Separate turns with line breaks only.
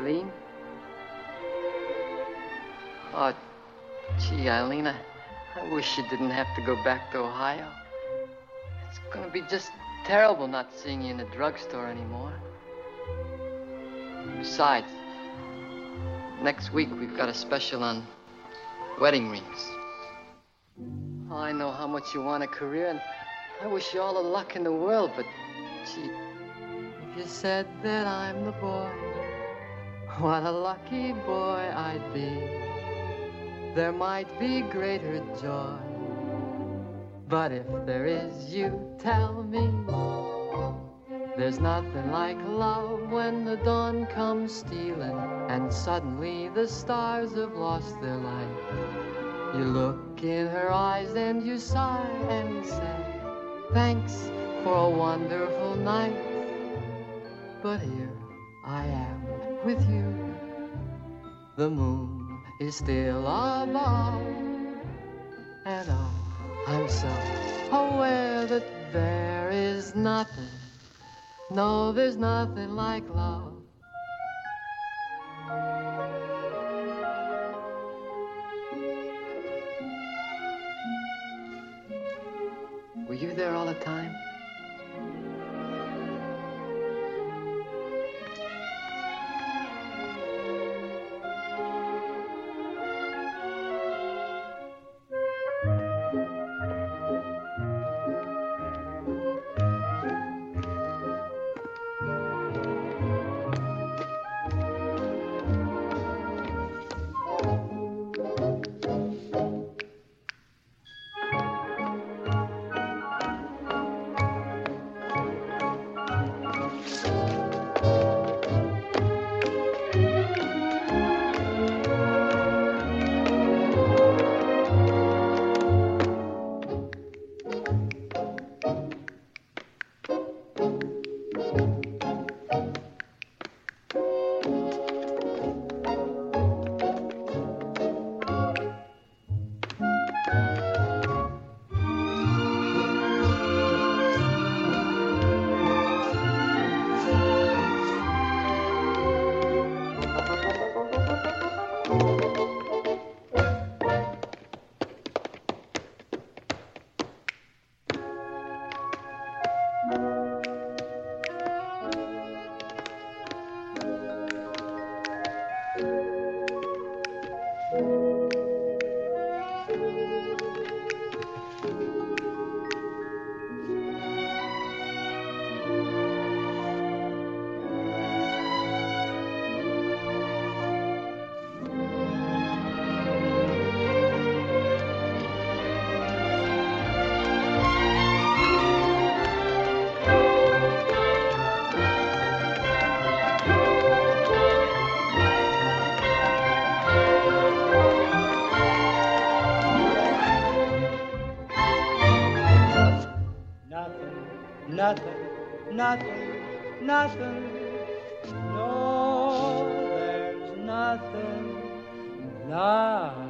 Eileen? Oh, gee, Eileen, I, I wish you didn't have to go back to Ohio. It's gonna be just terrible not seeing you in the drugstore anymore. Besides, next week we've got a special on wedding rings. Oh, I know how much you want a career, and I wish you all the luck in the world, but gee, if you said that I'm the boy, what a lucky boy I'd be. There might be greater joy. But if there is, you tell me. There's nothing like love when the dawn comes stealing and suddenly the stars have lost their light. You look in her eyes and you sigh and say, Thanks for a wonderful night. But here I am with you. The moon is still above, and oh, I'm so aware that there is nothing, no, there's nothing like love. Were you there all the time?
Nothing, nothing, nothing, nothing. No, there's nothing like